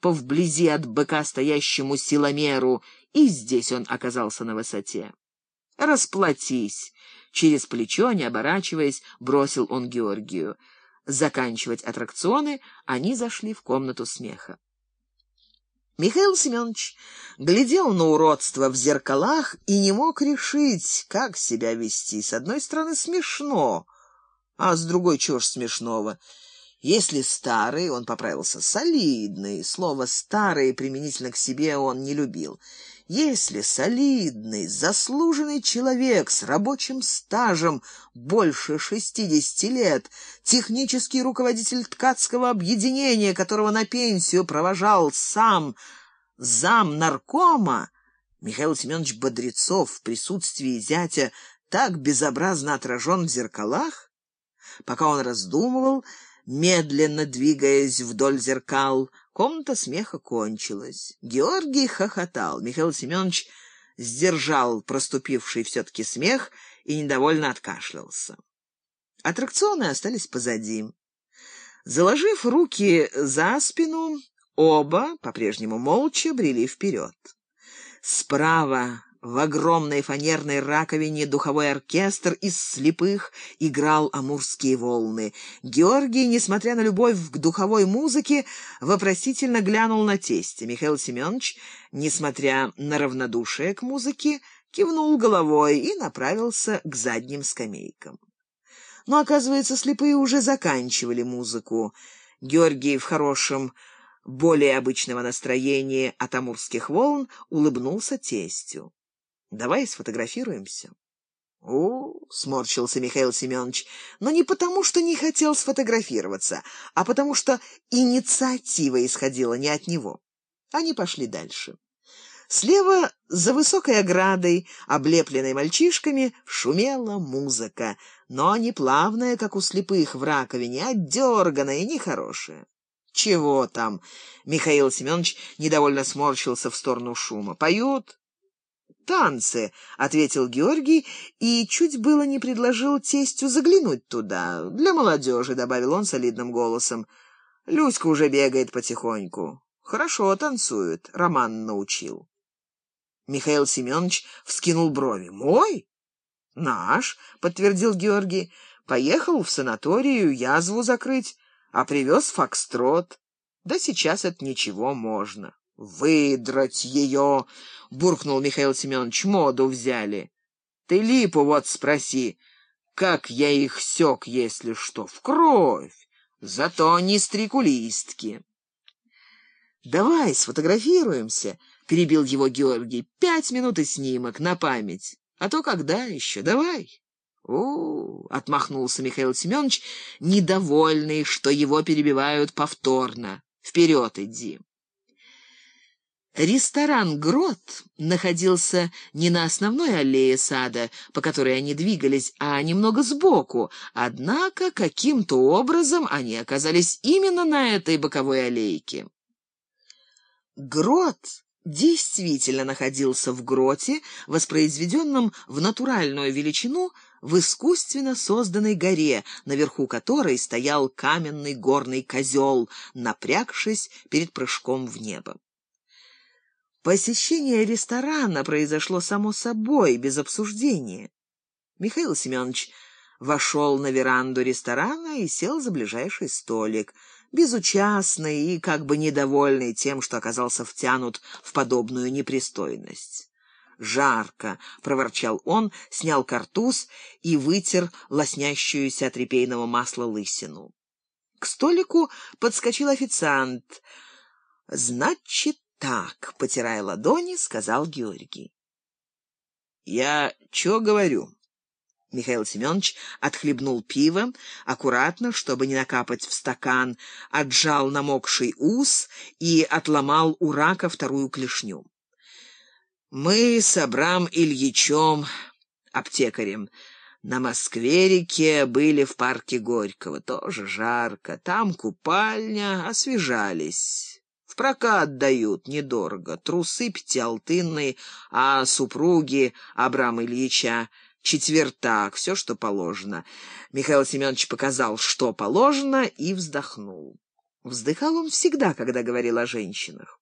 по вблизи от быка стоящему силомеру, и здесь он оказался на высоте. «Расплатись!» — через плечо, не оборачиваясь, бросил он Георгию. Заканчивать аттракционы они зашли в комнату смеха. Михаил Семенович глядел на уродство в зеркалах и не мог решить, как себя вести. С одной стороны, смешно, а с другой, чего ж смешного? Если старый, он поправился, солидный, слово «старый» применительно к себе он не любил. Если солидный, заслуженный человек с рабочим стажем больше шестидесяти лет, технический руководитель ткацкого объединения, которого на пенсию провожал сам зам наркома, Михаил Семенович Бодрецов в присутствии зятя так безобразно отражен в зеркалах? Пока он раздумывал, медленно двигаясь вдоль зеркал, комната смеха кончилась. Георгий хохотал. Михаил Семенович сдержал проступивший все-таки смех и недовольно откашлялся. Аттракционы остались позади. Заложив руки за спину, оба, по-прежнему молча, брели вперед. Справа в огромной фанерной раковине духовой оркестр из слепых играл амурские волны. Георгий, несмотря на любовь к духовой музыке, вопросительно глянул на тесте. Михаил Семенович, несмотря на равнодушие к музыке, кивнул головой и направился к задним скамейкам. Но, оказывается, слепые уже заканчивали музыку. Георгий в хорошем более обычного настроения от амурских волн улыбнулся тестю. Давай сфотографируемся. О, сморщился Михаил Семенович, но не потому, что не хотел сфотографироваться, а потому что инициатива исходила не от него. Они пошли дальше. Слева, за высокой оградой, облепленной мальчишками, шумела музыка, но не плавная, как у слепых в раковине, а дерганая и нехорошая. «Чего там?» — Михаил Семенович недовольно сморщился в сторону шума. «Поют?» Танцы», — ответил Георгий и чуть было не предложил тестю заглянуть туда. «Для молодежи», — добавил он солидным голосом. «Люська уже бегает потихоньку. Хорошо танцует, Роман научил». Михаил Семенович вскинул брови. «Мой?» «Наш», — подтвердил Георгий. «Поехал в санаторию язву закрыть, а привез фокстрот. Да сейчас это ничего можно». «Выдрать ее!» — буркнул Михаил Семенович. «Моду взяли. Ты липу вот спроси, как я их сёк, если что, в кровь. Зато не стрекулистки». «Давай сфотографируемся», — перебил его Георгий. «Пять минут и снимок на память. А то когда еще? Давай». «У-у-у!» — отмахнулся Михаил Семенович, недовольный, что его перебивают повторно. «Вперед иди!» Ресторан «Грот» находился не на основной аллее сада, по которой они двигались, а немного сбоку, однако каким-то образом они оказались именно на этой боковой аллейке. Грот действительно находился в гроте, воспроизведенном в натуральную величину в искусственно созданной горе, наверху которой стоял каменный горный козел, напрягшись перед прыжком в небо. Посещение ресторана произошло само собой, без обсуждения. Михаил Семенович вошел на веранду ресторана и сел за ближайший столик, безучастный и как бы недовольный тем, что оказался втянут в подобную непристойность. «Жарко!» — проворчал он, снял картуз и вытер лоснящуюся от репейного масла лысину. К столику подскочил официант. «Значит, так, потирая ладони, сказал Георгий. Я что говорю? Михаил Семенович отхлебнул пиво, аккуратно, чтобы не накапать в стакан, отжал намокший ус и отломал у рака вторую клешню. Мы с Абрам Ильичом, аптекарем, на Москве-реке были в парке Горького. Тоже жарко. Там купальня, освежались прокат дают недорого. Трусы пятиалтынные, а супруги Абрама Ильича четвертак, все, что положено. Михаил Семенович показал, что положено, и вздохнул. Вздыхал он всегда, когда говорил о женщинах.